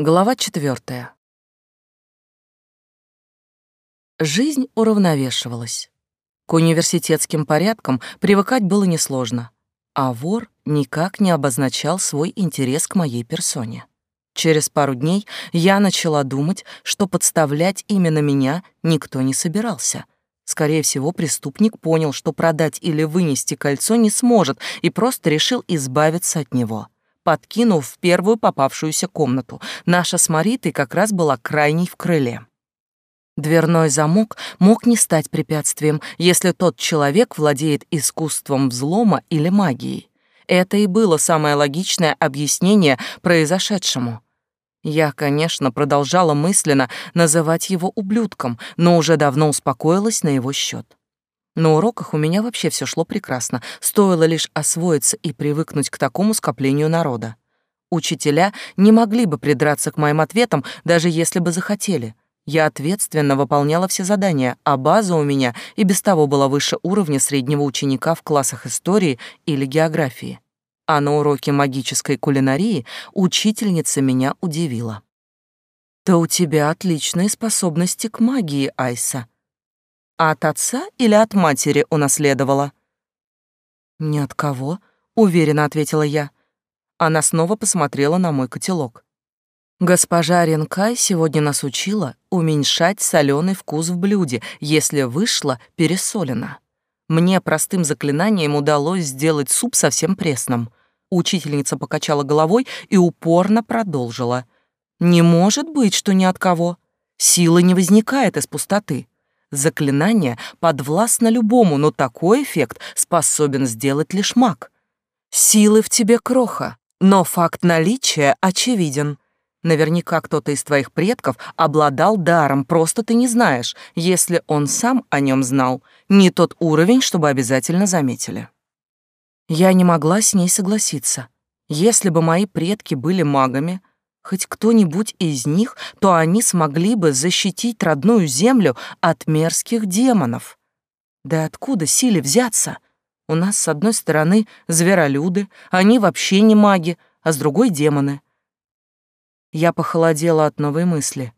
Глава четвертая. Жизнь уравновешивалась. К университетским порядкам привыкать было несложно, а вор никак не обозначал свой интерес к моей персоне. Через пару дней я начала думать, что подставлять именно меня никто не собирался. Скорее всего, преступник понял, что продать или вынести кольцо не сможет, и просто решил избавиться от него подкинув в первую попавшуюся комнату. Наша с Маритой как раз была крайней в крыле. Дверной замок мог не стать препятствием, если тот человек владеет искусством взлома или магией. Это и было самое логичное объяснение произошедшему. Я, конечно, продолжала мысленно называть его ублюдком, но уже давно успокоилась на его счет. На уроках у меня вообще все шло прекрасно, стоило лишь освоиться и привыкнуть к такому скоплению народа. Учителя не могли бы придраться к моим ответам, даже если бы захотели. Я ответственно выполняла все задания, а база у меня и без того была выше уровня среднего ученика в классах истории или географии. А на уроке магической кулинарии учительница меня удивила. «Да у тебя отличные способности к магии, Айса», а от отца или от матери унаследовала? Ни от кого, уверенно ответила я. Она снова посмотрела на мой котелок. Госпожа Ренкай сегодня нас учила уменьшать соленый вкус в блюде, если вышло пересолено. Мне простым заклинанием удалось сделать суп совсем пресным. Учительница покачала головой и упорно продолжила. «Не может быть, что ни от кого. Сила не возникает из пустоты. Заклинание подвластно любому, но такой эффект способен сделать лишь маг. Силы в тебе кроха, но факт наличия очевиден. Наверняка кто-то из твоих предков обладал даром, просто ты не знаешь, если он сам о нем знал. Не тот уровень, чтобы обязательно заметили. Я не могла с ней согласиться. Если бы мои предки были магами, хоть кто-нибудь из них, то они смогли бы защитить родную землю от мерзких демонов. Да откуда силе взяться? У нас с одной стороны зверолюды, они вообще не маги, а с другой — демоны. Я похолодела от новой мысли.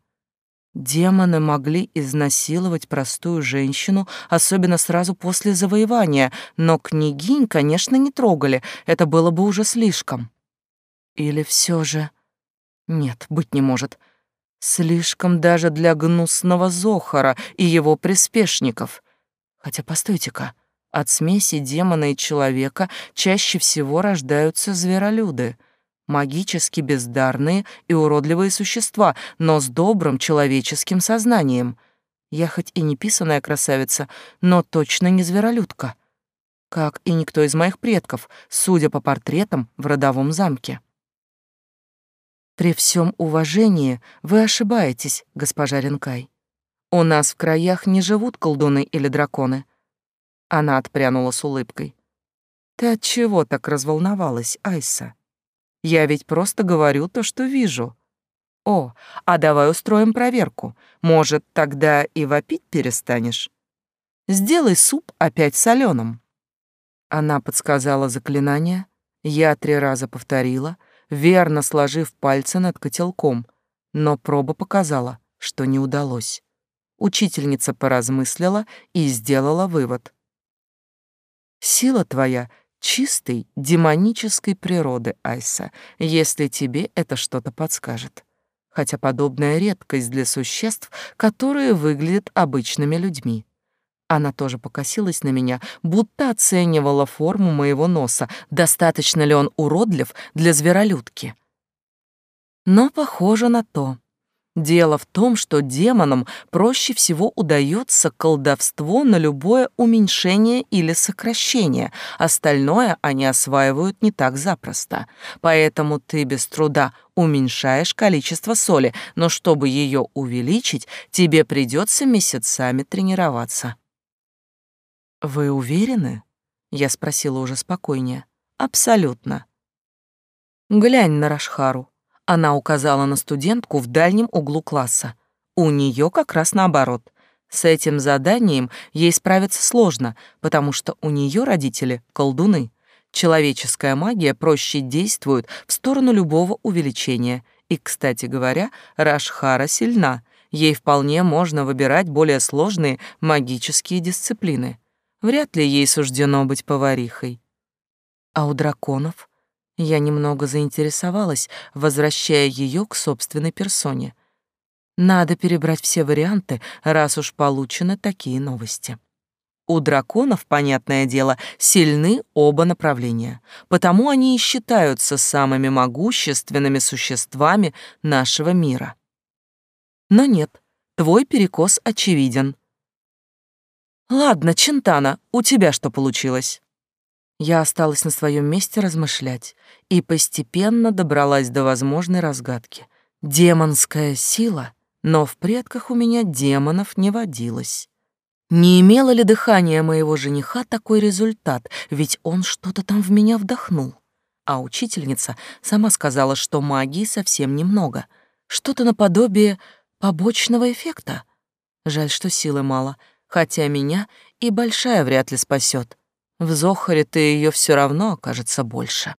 Демоны могли изнасиловать простую женщину, особенно сразу после завоевания, но княгинь, конечно, не трогали, это было бы уже слишком. Или все же... Нет, быть не может. Слишком даже для гнусного Зохара и его приспешников. Хотя, постойте-ка, от смеси демона и человека чаще всего рождаются зверолюды. Магически бездарные и уродливые существа, но с добрым человеческим сознанием. Я хоть и не писаная красавица, но точно не зверолюдка. Как и никто из моих предков, судя по портретам в родовом замке. При всем уважении вы ошибаетесь, госпожа Ренкай. У нас в краях не живут колдуны или драконы. Она отпрянула с улыбкой. Ты от чего так разволновалась, Айса? Я ведь просто говорю то, что вижу. О, а давай устроим проверку. Может, тогда и вопить перестанешь? Сделай суп опять соленым. Она подсказала заклинание, я три раза повторила — верно сложив пальцы над котелком, но проба показала, что не удалось. Учительница поразмыслила и сделала вывод. «Сила твоя чистой демонической природы, Айса, если тебе это что-то подскажет. Хотя подобная редкость для существ, которые выглядят обычными людьми. Она тоже покосилась на меня, будто оценивала форму моего носа, достаточно ли он уродлив для зверолюдки. Но похоже на то. Дело в том, что демонам проще всего удается колдовство на любое уменьшение или сокращение, остальное они осваивают не так запросто. Поэтому ты без труда уменьшаешь количество соли, но чтобы ее увеличить, тебе придется месяцами тренироваться. «Вы уверены?» — я спросила уже спокойнее. «Абсолютно». «Глянь на Рашхару». Она указала на студентку в дальнем углу класса. У нее как раз наоборот. С этим заданием ей справиться сложно, потому что у нее родители — колдуны. Человеческая магия проще действует в сторону любого увеличения. И, кстати говоря, Рашхара сильна. Ей вполне можно выбирать более сложные магические дисциплины. Вряд ли ей суждено быть поварихой. А у драконов я немного заинтересовалась, возвращая ее к собственной персоне. Надо перебрать все варианты, раз уж получены такие новости. У драконов, понятное дело, сильны оба направления, потому они и считаются самыми могущественными существами нашего мира. Но нет, твой перекос очевиден. Ладно, Чентана, у тебя что получилось? Я осталась на своем месте размышлять и постепенно добралась до возможной разгадки. Демонская сила, но в предках у меня демонов не водилось. Не имело ли дыхание моего жениха такой результат, ведь он что-то там в меня вдохнул. А учительница сама сказала, что магии совсем немного, что-то наподобие побочного эффекта. Жаль, что силы мало, хотя меня и большая вряд ли спасет. В Зохаре-то ее все равно окажется больше.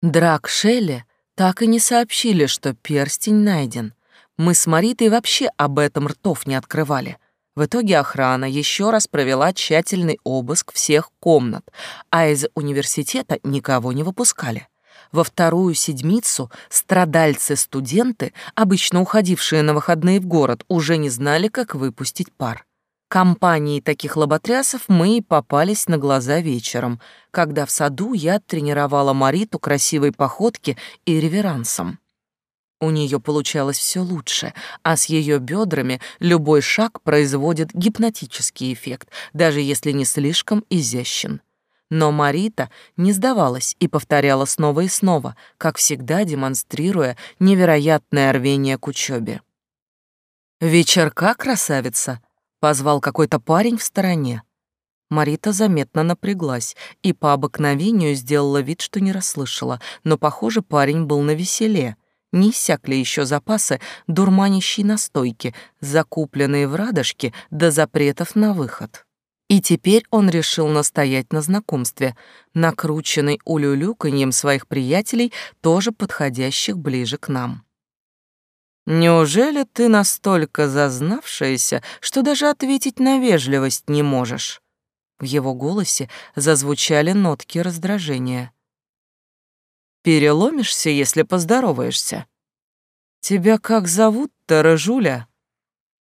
Драк Шелли так и не сообщили, что перстень найден. Мы с Маритой вообще об этом ртов не открывали. В итоге охрана еще раз провела тщательный обыск всех комнат, а из университета никого не выпускали. Во вторую седмицу страдальцы-студенты, обычно уходившие на выходные в город, уже не знали, как выпустить пар. Компании таких лоботрясов мы и попались на глаза вечером, когда в саду я тренировала Мариту красивой походке и реверансом. У нее получалось все лучше, а с ее бедрами любой шаг производит гипнотический эффект, даже если не слишком изящен. Но Марита не сдавалась и повторяла снова и снова, как всегда демонстрируя невероятное рвение к учебе. «Вечерка, красавица!» Позвал какой-то парень в стороне. Марита заметно напряглась и по обыкновению сделала вид, что не расслышала, но, похоже, парень был на веселе. Не иссякли еще запасы дурманящей настойки, закупленные в радужке до запретов на выход. И теперь он решил настоять на знакомстве, накрученный улюлюканьем своих приятелей, тоже подходящих ближе к нам. Неужели ты настолько зазнавшаяся, что даже ответить на вежливость не можешь? В его голосе зазвучали нотки раздражения. Переломишься, если поздороваешься. Тебя как зовут-то, Рыжуля?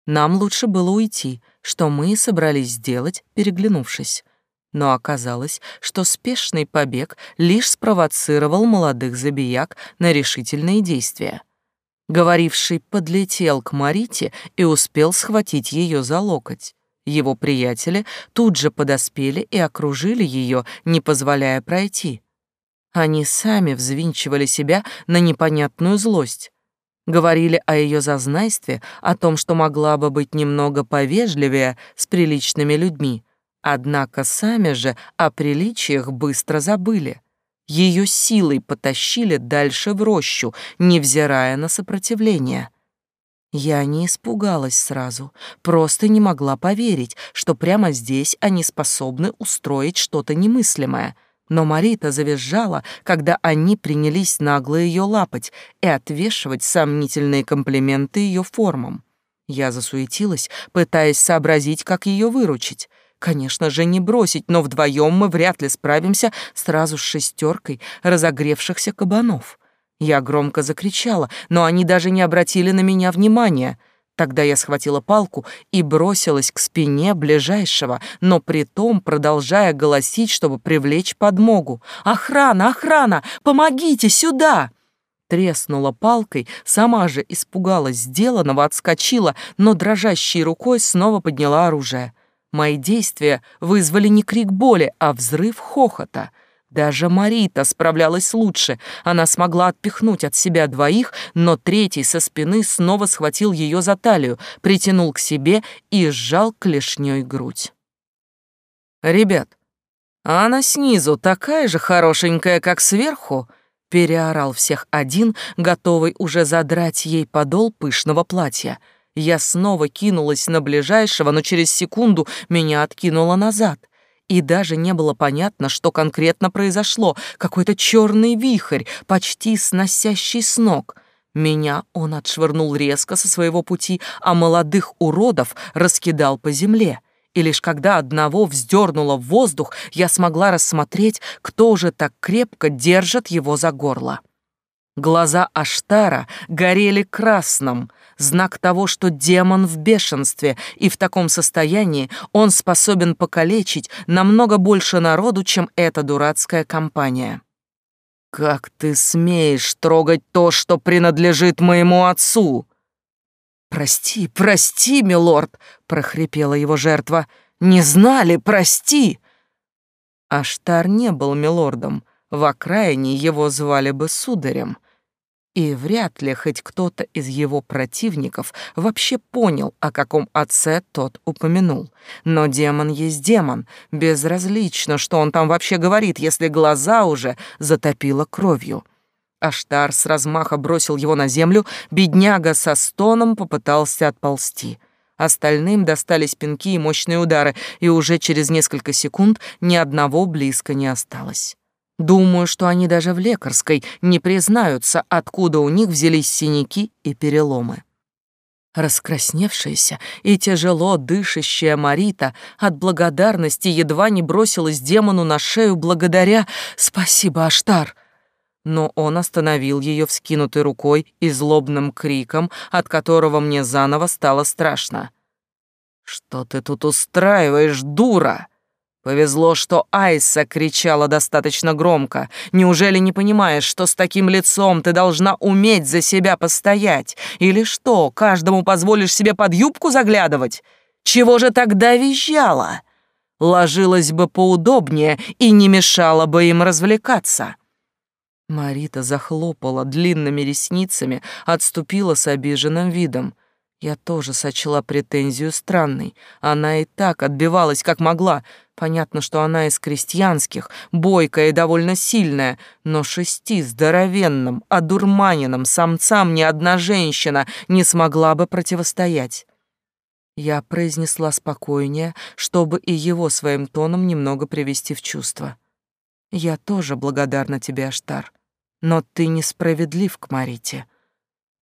Нам лучше было уйти, что мы собрались сделать, переглянувшись. Но оказалось, что спешный побег лишь спровоцировал молодых забияк на решительные действия. Говоривший подлетел к Марите и успел схватить ее за локоть. Его приятели тут же подоспели и окружили ее, не позволяя пройти. Они сами взвинчивали себя на непонятную злость. Говорили о ее зазнайстве, о том, что могла бы быть немного повежливее с приличными людьми. Однако сами же о приличиях быстро забыли. Ее силой потащили дальше в рощу, невзирая на сопротивление. Я не испугалась сразу, просто не могла поверить, что прямо здесь они способны устроить что-то немыслимое. Но Марита завизжала, когда они принялись нагло ее лапать и отвешивать сомнительные комплименты ее формам. Я засуетилась, пытаясь сообразить, как ее выручить. Конечно же, не бросить, но вдвоем мы вряд ли справимся сразу с шестеркой разогревшихся кабанов. Я громко закричала, но они даже не обратили на меня внимания. Тогда я схватила палку и бросилась к спине ближайшего, но при том продолжая голосить, чтобы привлечь подмогу. «Охрана! Охрана! Помогите! Сюда!» Треснула палкой, сама же испугалась сделанного, отскочила, но дрожащей рукой снова подняла оружие. Мои действия вызвали не крик боли, а взрыв хохота. Даже Марита справлялась лучше. Она смогла отпихнуть от себя двоих, но третий со спины снова схватил ее за талию, притянул к себе и сжал клешней грудь. «Ребят, а она снизу такая же хорошенькая, как сверху?» переорал всех один, готовый уже задрать ей подол пышного платья — я снова кинулась на ближайшего, но через секунду меня откинуло назад. И даже не было понятно, что конкретно произошло. Какой-то черный вихрь, почти сносящий с ног. Меня он отшвырнул резко со своего пути, а молодых уродов раскидал по земле. И лишь когда одного вздернуло в воздух, я смогла рассмотреть, кто же так крепко держит его за горло. Глаза Аштара горели красным, знак того, что демон в бешенстве, и в таком состоянии он способен покалечить намного больше народу, чем эта дурацкая компания. «Как ты смеешь трогать то, что принадлежит моему отцу?» «Прости, прости, милорд!» — прохрипела его жертва. «Не знали, прости!» Аштар не был милордом, в окраине его звали бы сударем. И вряд ли хоть кто-то из его противников вообще понял, о каком отце тот упомянул. Но демон есть демон, безразлично, что он там вообще говорит, если глаза уже затопило кровью. Аштар с размаха бросил его на землю, бедняга со стоном попытался отползти. Остальным достались пинки и мощные удары, и уже через несколько секунд ни одного близко не осталось. Думаю, что они даже в лекарской не признаются, откуда у них взялись синяки и переломы. Раскрасневшаяся и тяжело дышащая Марита от благодарности едва не бросилась демону на шею благодаря «Спасибо, Аштар!» Но он остановил ее вскинутой рукой и злобным криком, от которого мне заново стало страшно. «Что ты тут устраиваешь, дура?» Повезло, что Айса кричала достаточно громко. Неужели не понимаешь, что с таким лицом ты должна уметь за себя постоять? Или что, каждому позволишь себе под юбку заглядывать? Чего же тогда визжала? Ложилась бы поудобнее и не мешала бы им развлекаться. Марита захлопала длинными ресницами, отступила с обиженным видом. Я тоже сочла претензию странной. Она и так отбивалась, как могла. Понятно, что она из крестьянских, бойкая и довольно сильная, но шести здоровенным, одурманенным самцам ни одна женщина не смогла бы противостоять. Я произнесла спокойнее, чтобы и его своим тоном немного привести в чувство. «Я тоже благодарна тебе, Аштар, но ты несправедлив к Марите.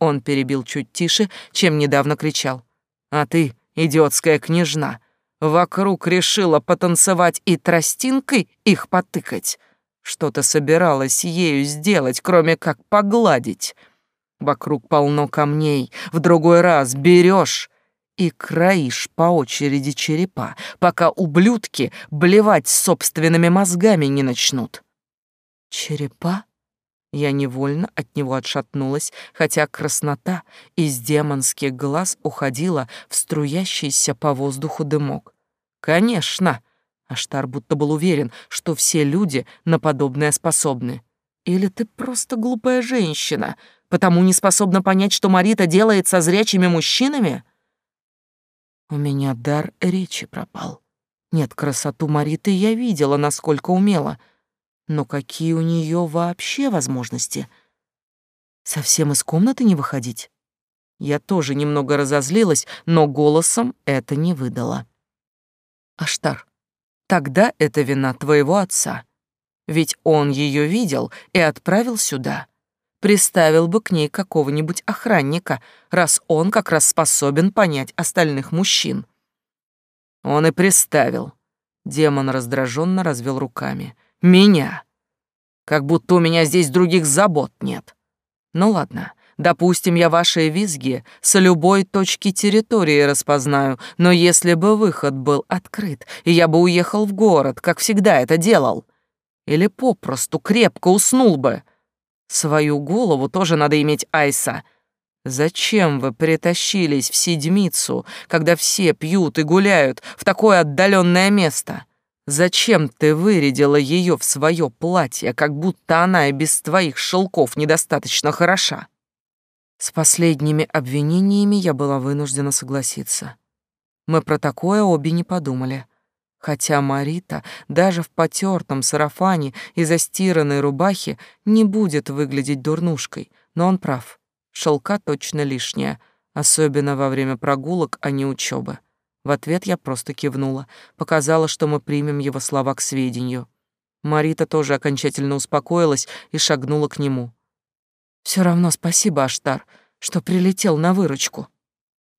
Он перебил чуть тише, чем недавно кричал. «А ты, идиотская княжна, вокруг решила потанцевать и тростинкой их потыкать? Что ты собиралась ею сделать, кроме как погладить? Вокруг полно камней, в другой раз берешь и краишь по очереди черепа, пока ублюдки блевать собственными мозгами не начнут». «Черепа?» Я невольно от него отшатнулась, хотя краснота из демонских глаз уходила в струящийся по воздуху дымок. «Конечно!» Аштар будто был уверен, что все люди на подобное способны. «Или ты просто глупая женщина, потому не способна понять, что Марита делает со зрячими мужчинами?» У меня дар речи пропал. Нет, красоту Мариты я видела, насколько умела — но какие у нее вообще возможности? Совсем из комнаты не выходить? Я тоже немного разозлилась, но голосом это не выдала. Аштар, тогда это вина твоего отца. Ведь он ее видел и отправил сюда. Приставил бы к ней какого-нибудь охранника, раз он как раз способен понять остальных мужчин. Он и приставил. Демон раздраженно развел руками. Меня. Как будто у меня здесь других забот нет. Ну ладно, допустим, я ваши визги с любой точки территории распознаю, но если бы выход был открыт, и я бы уехал в город, как всегда это делал, или попросту крепко уснул бы, свою голову тоже надо иметь, Айса. Зачем вы притащились в седмицу, когда все пьют и гуляют в такое отдаленное место? Зачем ты вырядила ее в свое платье, как будто она и без твоих шелков недостаточно хороша? С последними обвинениями я была вынуждена согласиться. Мы про такое обе не подумали. Хотя Марита даже в потертом сарафане и застиранной рубахе не будет выглядеть дурнушкой, но он прав. Шелка точно лишняя, особенно во время прогулок, а не учебы. В ответ я просто кивнула, показала, что мы примем его слова к сведению. Марита тоже окончательно успокоилась и шагнула к нему. Все равно спасибо, Аштар, что прилетел на выручку.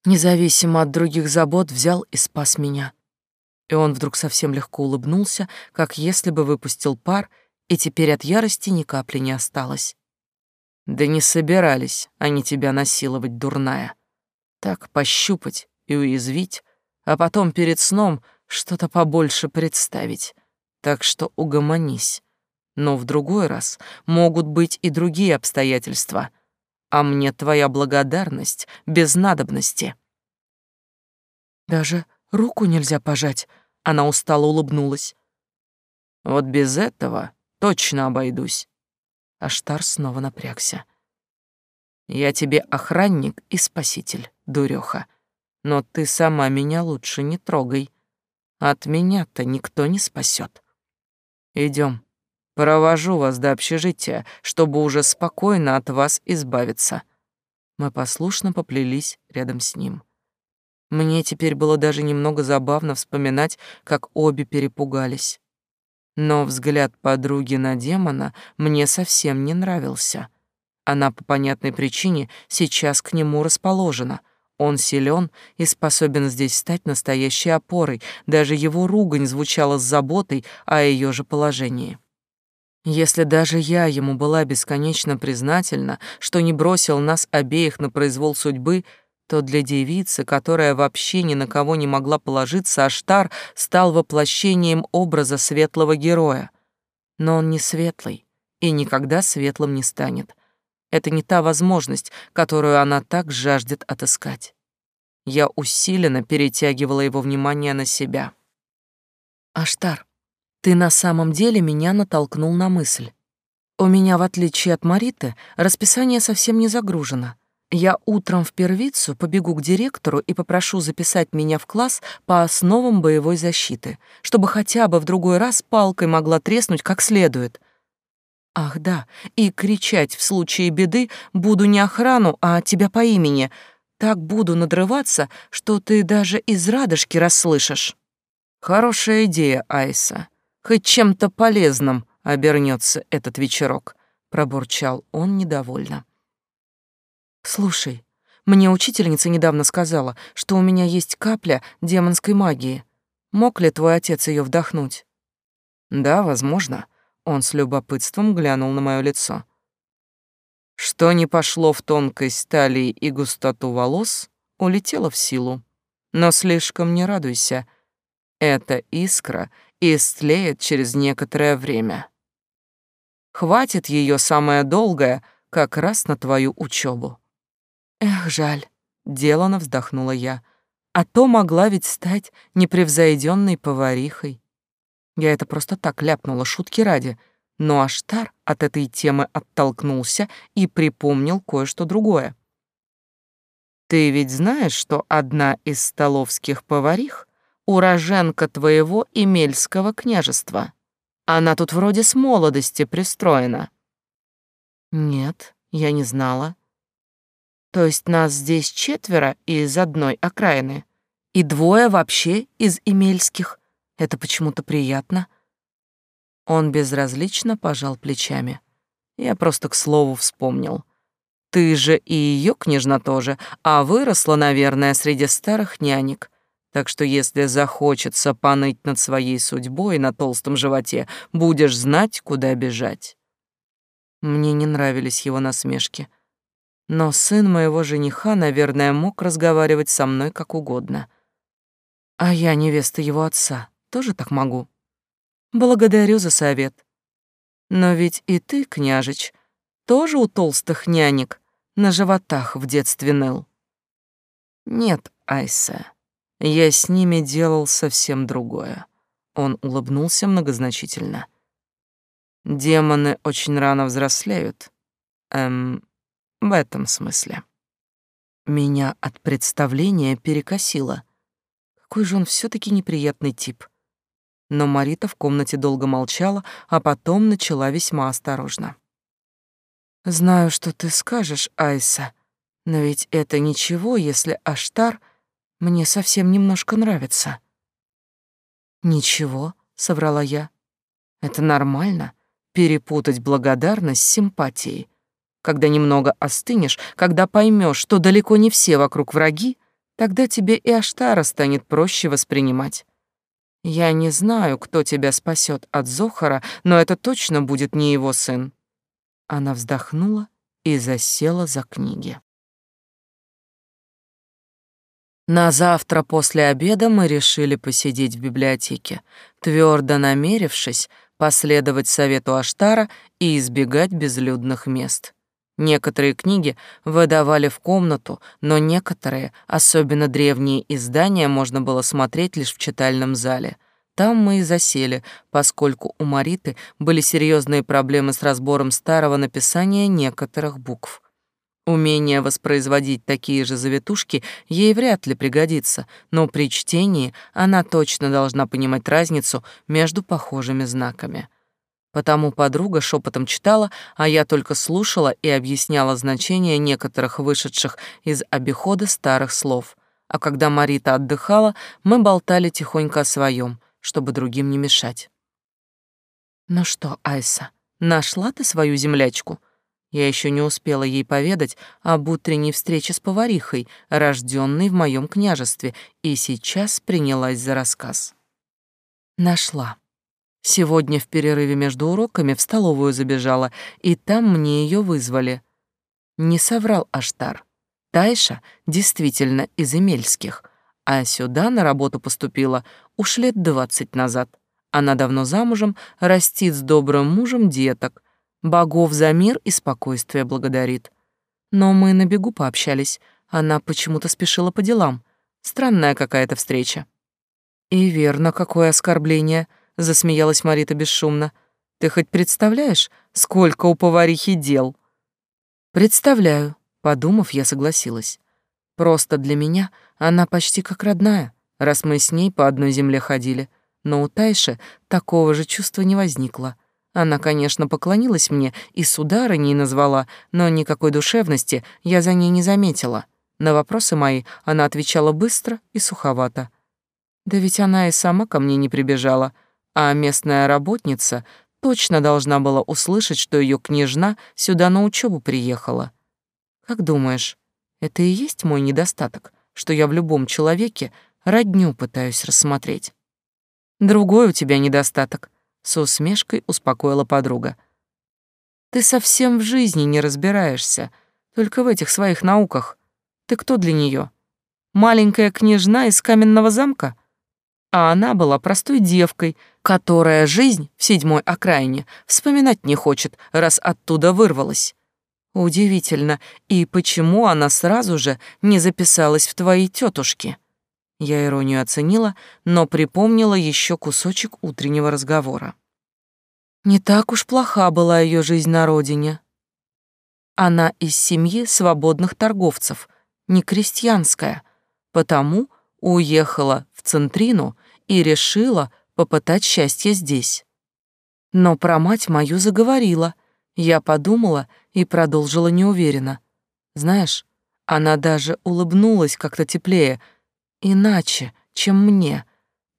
Независимо от других забот, взял и спас меня. И он вдруг совсем легко улыбнулся, как если бы выпустил пар, и теперь от ярости ни капли не осталось. Да не собирались они тебя насиловать, дурная. Так пощупать и уязвить, а потом перед сном что-то побольше представить. Так что угомонись. Но в другой раз могут быть и другие обстоятельства, а мне твоя благодарность без надобности. Даже руку нельзя пожать, она устало улыбнулась. Вот без этого точно обойдусь. Аштар снова напрягся. Я тебе охранник и спаситель, дуреха. Но ты сама меня лучше не трогай. От меня-то никто не спасет. Идем. Провожу вас до общежития, чтобы уже спокойно от вас избавиться. Мы послушно поплелись рядом с ним. Мне теперь было даже немного забавно вспоминать, как обе перепугались. Но взгляд подруги на демона мне совсем не нравился. Она по понятной причине сейчас к нему расположена — он силен и способен здесь стать настоящей опорой, даже его ругань звучала с заботой о ее же положении. Если даже я ему была бесконечно признательна, что не бросил нас обеих на произвол судьбы, то для девицы, которая вообще ни на кого не могла положиться, Аштар стал воплощением образа светлого героя. Но он не светлый и никогда светлым не станет. Это не та возможность, которую она так жаждет отыскать. Я усиленно перетягивала его внимание на себя. «Аштар, ты на самом деле меня натолкнул на мысль. У меня, в отличие от Мариты, расписание совсем не загружено. Я утром в первицу побегу к директору и попрошу записать меня в класс по основам боевой защиты, чтобы хотя бы в другой раз палкой могла треснуть как следует. Ах да, и кричать в случае беды буду не охрану, а тебя по имени. Так буду надрываться, что ты даже из радужки расслышишь. Хорошая идея, Айса. Хоть чем-то полезным обернется этот вечерок, пробурчал он недовольно. Слушай, мне учительница недавно сказала, что у меня есть капля демонской магии. Мог ли твой отец ее вдохнуть? Да, возможно. Он с любопытством глянул на мое лицо. Что не пошло в тонкость талии и густоту волос, улетело в силу. Но слишком не радуйся. Эта искра истлеет через некоторое время. Хватит ее самое долгое как раз на твою учебу. Эх, жаль, делано вздохнула я. А то могла ведь стать непревзойденной поварихой. Я это просто так ляпнула, шутки ради. Но Аштар от этой темы оттолкнулся и припомнил кое-что другое. «Ты ведь знаешь, что одна из столовских поварих — уроженка твоего Эмельского княжества? Она тут вроде с молодости пристроена». «Нет, я не знала». «То есть нас здесь четверо из одной окраины, и двое вообще из Эмельских?» Это почему-то приятно. Он безразлично пожал плечами. Я просто к слову вспомнил. Ты же и ее княжна тоже, а выросла, наверное, среди старых нянек. Так что если захочется поныть над своей судьбой на толстом животе, будешь знать, куда бежать. Мне не нравились его насмешки. Но сын моего жениха, наверное, мог разговаривать со мной как угодно. А я невеста его отца тоже так могу. Благодарю за совет. Но ведь и ты, княжич, тоже у толстых нянек на животах в детстве ныл. Нет, Айса, я с ними делал совсем другое. Он улыбнулся многозначительно. Демоны очень рано взрослеют. Эм, в этом смысле. Меня от представления перекосило. Какой же он все таки неприятный тип но Марита в комнате долго молчала, а потом начала весьма осторожно. «Знаю, что ты скажешь, Айса, но ведь это ничего, если Аштар Мне совсем немножко нравится. Ничего, соврала я. Это нормально перепутать благодарность с симпатией. Когда немного остынешь, когда поймешь, что далеко не все вокруг враги, тогда тебе и Аштара станет проще воспринимать. Я не знаю, кто тебя спасет от Зохара, но это точно будет не его сын. Она вздохнула и засела за книги. На завтра после обеда мы решили посидеть в библиотеке, твердо намерившись последовать совету Аштара и избегать безлюдных мест. Некоторые книги выдавали в комнату, но некоторые, особенно древние издания, можно было смотреть лишь в читальном зале. Там мы и засели, поскольку у Мариты были серьезные проблемы с разбором старого написания некоторых букв. Умение воспроизводить такие же завитушки ей вряд ли пригодится, но при чтении она точно должна понимать разницу между похожими знаками. Потому подруга шепотом читала, а я только слушала и объясняла значение некоторых вышедших из обихода старых слов. А когда Марита отдыхала, мы болтали тихонько о своем, чтобы другим не мешать. «Ну что, Айса, нашла ты свою землячку?» Я еще не успела ей поведать об утренней встрече с поварихой, рожденной в моем княжестве, и сейчас принялась за рассказ. Нашла. Сегодня в перерыве между уроками в столовую забежала, и там мне ее вызвали. Не соврал Аштар. Тайша действительно из Эмельских, а сюда на работу поступила уж лет двадцать назад. Она давно замужем, растит с добрым мужем деток, богов за мир и спокойствие благодарит. Но мы на бегу пообщались, она почему-то спешила по делам. Странная какая-то встреча. И верно, какое оскорбление — засмеялась Марита бесшумно. Ты хоть представляешь, сколько у поварихи дел? Представляю, подумав, я согласилась. Просто для меня она почти как родная, раз мы с ней по одной земле ходили. Но у Тайши такого же чувства не возникло. Она, конечно, поклонилась мне и сударыней назвала, но никакой душевности я за ней не заметила. На вопросы мои она отвечала быстро и суховато. Да ведь она и сама ко мне не прибежала — а местная работница точно должна была услышать, что ее княжна сюда на учебу приехала. Как думаешь, это и есть мой недостаток, что я в любом человеке родню пытаюсь рассмотреть? Другой у тебя недостаток, с усмешкой успокоила подруга. Ты совсем в жизни не разбираешься, только в этих своих науках. Ты кто для нее? Маленькая княжна из каменного замка? А она была простой девкой, которая жизнь в седьмой окраине вспоминать не хочет, раз оттуда вырвалась. Удивительно, и почему она сразу же не записалась в твои тетушки? Я иронию оценила, но припомнила еще кусочек утреннего разговора. Не так уж плоха была ее жизнь на родине. Она из семьи свободных торговцев, не крестьянская, потому уехала в Центрину и решила попытать счастье здесь. Но про мать мою заговорила. Я подумала и продолжила неуверенно. Знаешь, она даже улыбнулась как-то теплее, иначе, чем мне,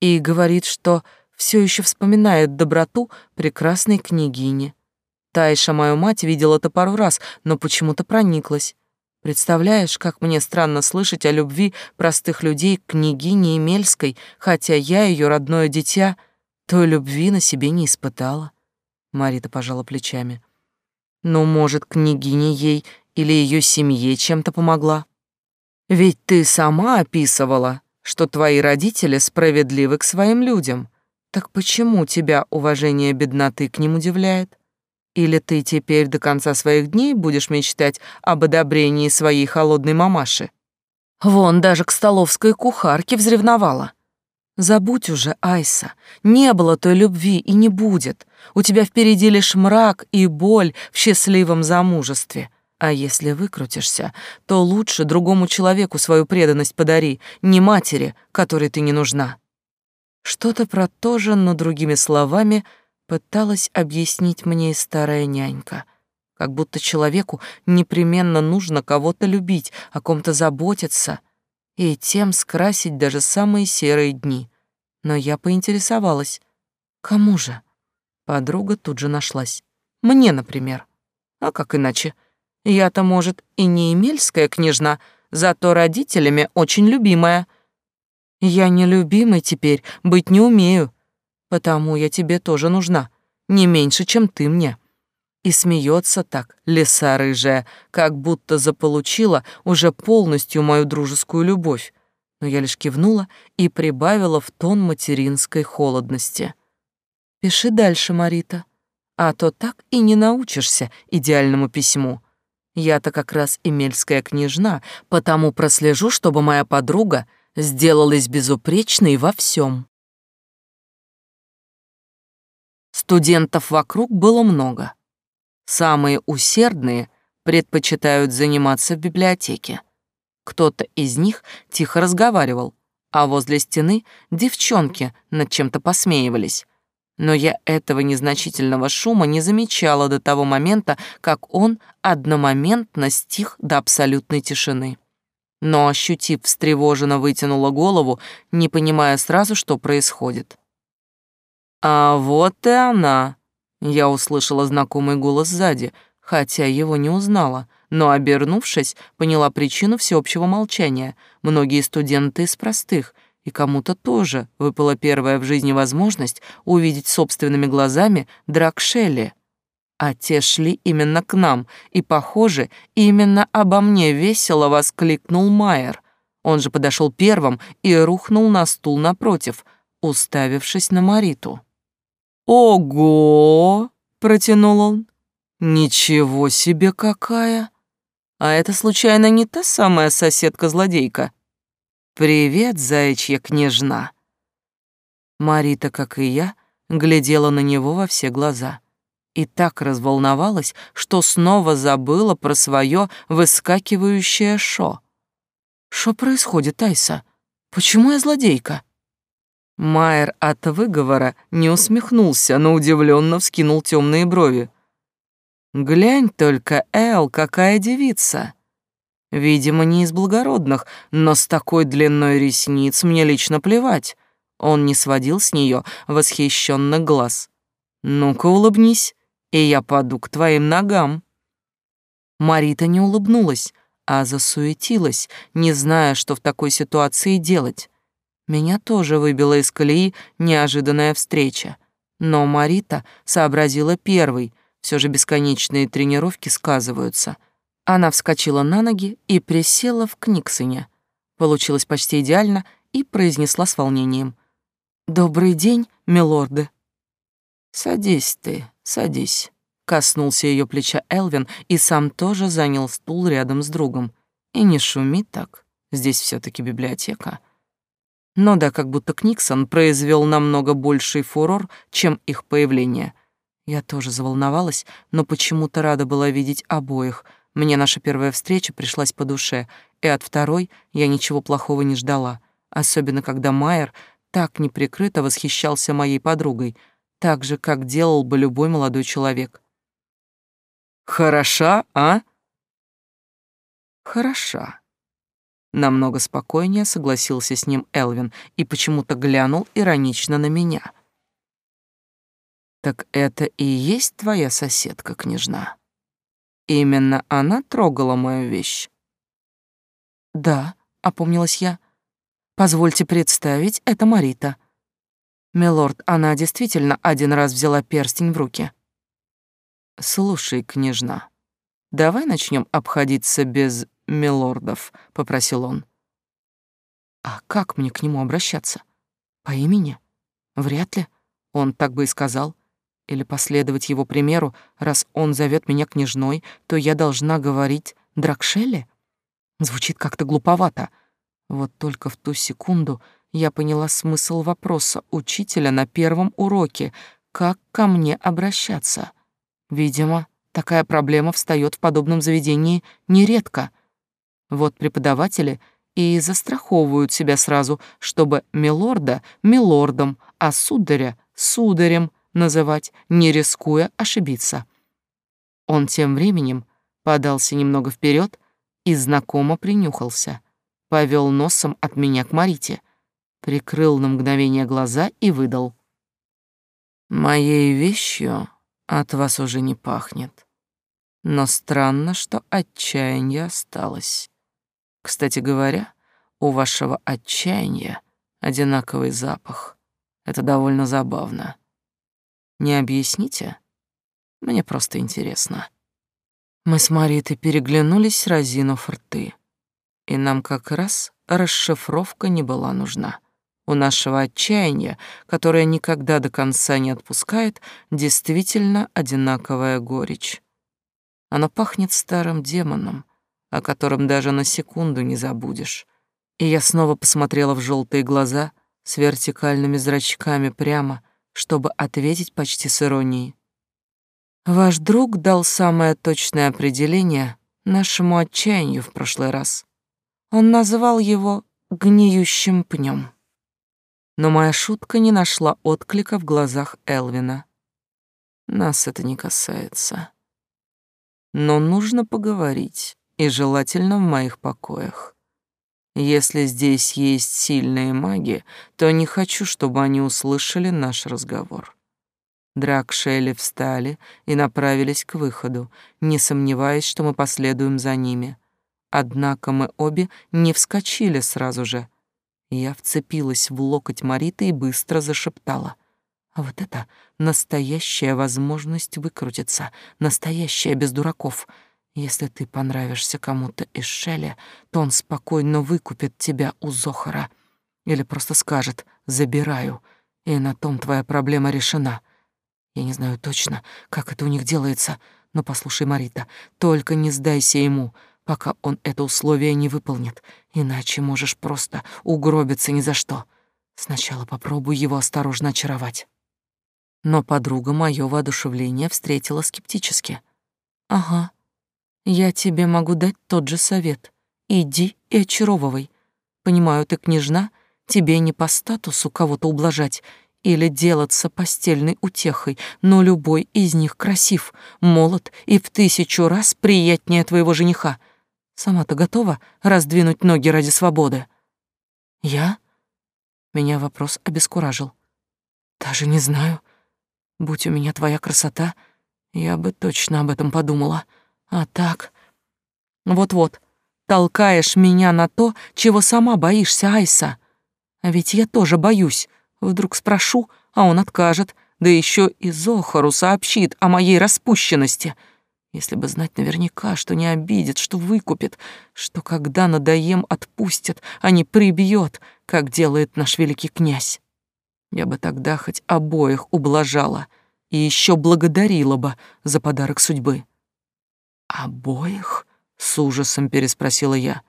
и говорит, что все еще вспоминает доброту прекрасной княгини. Тайша, мою мать, видела это пару раз, но почему-то прониклась. Представляешь, как мне странно слышать о любви простых людей к княгине Емельской, хотя я, ее родное дитя, той любви на себе не испытала. Марита пожала плечами. Ну, может, княгиня ей или ее семье чем-то помогла? Ведь ты сама описывала, что твои родители справедливы к своим людям. Так почему тебя уважение бедноты к ним удивляет? Или ты теперь до конца своих дней будешь мечтать об одобрении своей холодной мамаши? Вон даже к столовской кухарке взревновала. Забудь уже, Айса, не было той любви и не будет. У тебя впереди лишь мрак и боль в счастливом замужестве. А если выкрутишься, то лучше другому человеку свою преданность подари, не матери, которой ты не нужна. Что-то про то же, но другими словами — пыталась объяснить мне и старая нянька. Как будто человеку непременно нужно кого-то любить, о ком-то заботиться. и тем скрасить даже самые серые дни. Но я поинтересовалась, кому же? Подруга тут же нашлась. Мне, например. А как иначе? Я-то, может, и не эмельская княжна, зато родителями очень любимая. Я не любимой теперь быть не умею, потому я тебе тоже нужна, не меньше, чем ты мне. И смеется так, лиса рыжая, как будто заполучила уже полностью мою дружескую любовь. Но я лишь кивнула и прибавила в тон материнской холодности. «Пиши дальше, Марита, а то так и не научишься идеальному письму. Я-то как раз эмельская княжна, потому прослежу, чтобы моя подруга сделалась безупречной во всем. Студентов вокруг было много. Самые усердные предпочитают заниматься в библиотеке. Кто-то из них тихо разговаривал, а возле стены девчонки над чем-то посмеивались. Но я этого незначительного шума не замечала до того момента, как он одномоментно стих до абсолютной тишины. Но, ощутив, встревоженно вытянула голову, не понимая сразу, что происходит. «А вот и она!» Я услышала знакомый голос сзади, хотя его не узнала, но, обернувшись, поняла причину всеобщего молчания. Многие студенты из простых, и кому-то тоже выпала первая в жизни возможность увидеть собственными глазами драк. А те шли именно к нам, и, похоже, именно обо мне весело воскликнул Майер. Он же подошел первым и рухнул на стул напротив, уставившись на Мариту. «Ого!» — протянул он. «Ничего себе какая! А это, случайно, не та самая соседка-злодейка?» «Привет, заячья княжна!» Марита, как и я, глядела на него во все глаза и так разволновалась, что снова забыла про свое выскакивающее шо. «Что происходит, Айса? Почему я злодейка?» Майер от выговора не усмехнулся, но удивленно вскинул темные брови. «Глянь только, Эл, какая девица!» Видимо, не из благородных, но с такой длиной ресниц мне лично плевать. Он не сводил с нее восхищенных глаз. «Ну-ка улыбнись, и я паду к твоим ногам». Марита не улыбнулась, а засуетилась, не зная, что в такой ситуации делать. Меня тоже выбила из колеи неожиданная встреча. Но Марита сообразила первой, все же бесконечные тренировки сказываются. Она вскочила на ноги и присела в Книксоне. Получилось почти идеально и произнесла с волнением. «Добрый день, милорды». «Садись ты, садись», — коснулся ее плеча Элвин и сам тоже занял стул рядом с другом. «И не шуми так, здесь все таки библиотека». Но да, как будто Книксон произвел намного больший фурор, чем их появление. Я тоже заволновалась, но почему-то рада была видеть обоих. Мне наша первая встреча пришлась по душе, и от второй я ничего плохого не ждала, особенно когда Майер так неприкрыто восхищался моей подругой, так же, как делал бы любой молодой человек. «Хороша, а?» «Хороша», Намного спокойнее согласился с ним Элвин и почему-то глянул иронично на меня. «Так это и есть твоя соседка, княжна? Именно она трогала мою вещь?» «Да», — опомнилась я. «Позвольте представить, это Марита». «Милорд, она действительно один раз взяла перстень в руки». «Слушай, княжна, давай начнем обходиться без милордов», — попросил он. «А как мне к нему обращаться? По имени? Вряд ли. Он так бы и сказал. Или последовать его примеру, раз он зовет меня княжной, то я должна говорить Дракшелли? Звучит как-то глуповато. Вот только в ту секунду я поняла смысл вопроса учителя на первом уроке, как ко мне обращаться. Видимо, такая проблема встает в подобном заведении нередко — вот преподаватели и застраховывают себя сразу, чтобы милорда милордом, а сударя сударем называть, не рискуя ошибиться. Он тем временем подался немного вперед и знакомо принюхался. повел носом от меня к Марите, прикрыл на мгновение глаза и выдал. «Моей вещью от вас уже не пахнет. Но странно, что отчаяние осталось. Кстати говоря, у вашего отчаяния одинаковый запах. Это довольно забавно. Не объясните? Мне просто интересно. Мы с Маритой переглянулись, разинув рты. И нам как раз расшифровка не была нужна. У нашего отчаяния, которое никогда до конца не отпускает, действительно одинаковая горечь. Оно пахнет старым демоном, о котором даже на секунду не забудешь. И я снова посмотрела в желтые глаза с вертикальными зрачками прямо, чтобы ответить почти с иронией. Ваш друг дал самое точное определение нашему отчаянию в прошлый раз. Он называл его гниющим пнем. Но моя шутка не нашла отклика в глазах Элвина. Нас это не касается. Но нужно поговорить, и желательно в моих покоях. Если здесь есть сильные маги, то не хочу, чтобы они услышали наш разговор. Драк Шелли встали и направились к выходу, не сомневаясь, что мы последуем за ними. Однако мы обе не вскочили сразу же. Я вцепилась в локоть Мариты и быстро зашептала. А вот это настоящая возможность выкрутиться, настоящая без дураков. Если ты понравишься кому-то из Шелли, то он спокойно выкупит тебя у Зохара. Или просто скажет «забираю», и на том твоя проблема решена. Я не знаю точно, как это у них делается, но послушай, Марита, только не сдайся ему, пока он это условие не выполнит, иначе можешь просто угробиться ни за что. Сначала попробуй его осторожно очаровать. Но подруга моё воодушевление встретила скептически. «Ага, я тебе могу дать тот же совет. Иди и очаровывай. Понимаю, ты княжна, тебе не по статусу кого-то ублажать или делаться постельной утехой, но любой из них красив, молод и в тысячу раз приятнее твоего жениха. Сама-то готова раздвинуть ноги ради свободы? Я? Меня вопрос обескуражил. Даже не знаю. Будь у меня твоя красота, я бы точно об этом подумала. А так... Вот-вот, толкаешь меня на то, чего сама боишься, Айса. А ведь я тоже боюсь, Вдруг спрошу, а он откажет, да еще и Зохару сообщит о моей распущенности. Если бы знать наверняка, что не обидит, что выкупит, что когда надоем отпустит, а не прибьет, как делает наш великий князь. Я бы тогда хоть обоих ублажала и еще благодарила бы за подарок судьбы. «Обоих?» — с ужасом переспросила я.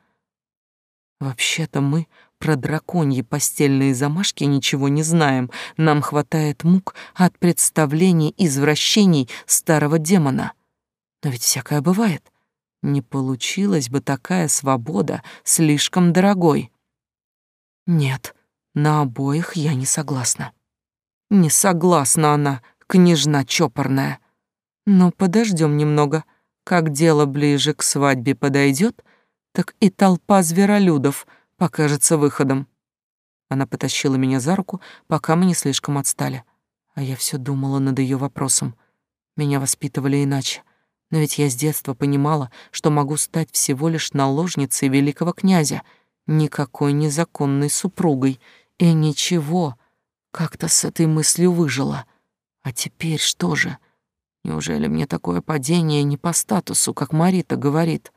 «Вообще-то мы про драконьи постельные замашки ничего не знаем. Нам хватает мук от представлений извращений старого демона. Но ведь всякое бывает. Не получилась бы такая свобода слишком дорогой. Нет, на обоих я не согласна. Не согласна она, княжна чопорная. Но подождем немного. Как дело ближе к свадьбе подойдет, так и толпа зверолюдов — покажется выходом. Она потащила меня за руку, пока мы не слишком отстали. А я все думала над ее вопросом. Меня воспитывали иначе. Но ведь я с детства понимала, что могу стать всего лишь наложницей великого князя, никакой незаконной супругой. И ничего, как-то с этой мыслью выжила. А теперь что же? Неужели мне такое падение не по статусу, как Марита говорит?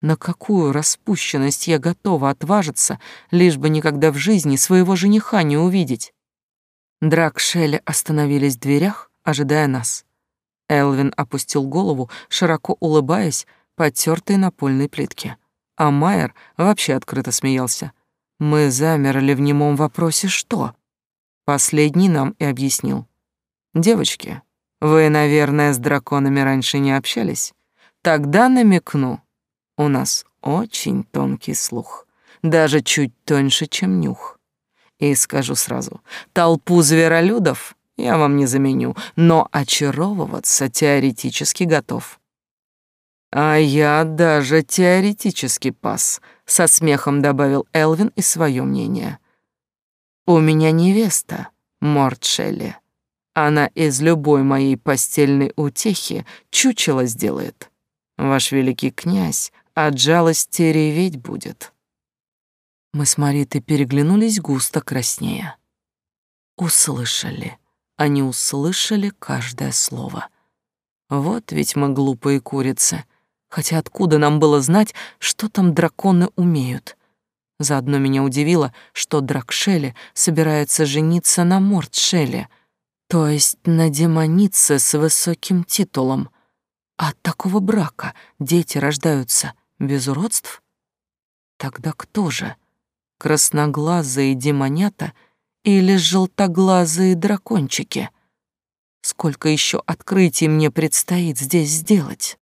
На какую распущенность я готова отважиться, лишь бы никогда в жизни своего жениха не увидеть? Драк Шелли остановились в дверях, ожидая нас. Элвин опустил голову, широко улыбаясь, потертой напольной плитке. А Майер вообще открыто смеялся. Мы замерли в немом вопросе «что?». Последний нам и объяснил. «Девочки, вы, наверное, с драконами раньше не общались? Тогда намекну. У нас очень тонкий слух, даже чуть тоньше, чем нюх. И скажу сразу, толпу зверолюдов я вам не заменю, но очаровываться теоретически готов. А я даже теоретически пас, со смехом добавил Элвин и свое мнение. У меня невеста, Морт Шелли. Она из любой моей постельной утехи чучело сделает. Ваш великий князь от жалости реветь будет. Мы с Маритой переглянулись густо краснея. Услышали. Они услышали каждое слово. Вот ведь мы глупые курицы. Хотя откуда нам было знать, что там драконы умеют? Заодно меня удивило, что Дракшелли собирается жениться на Мортшелле, то есть на демонице с высоким титулом. От такого брака дети рождаются без уродств? Тогда кто же? Красноглазые демонята или желтоглазые дракончики? Сколько еще открытий мне предстоит здесь сделать?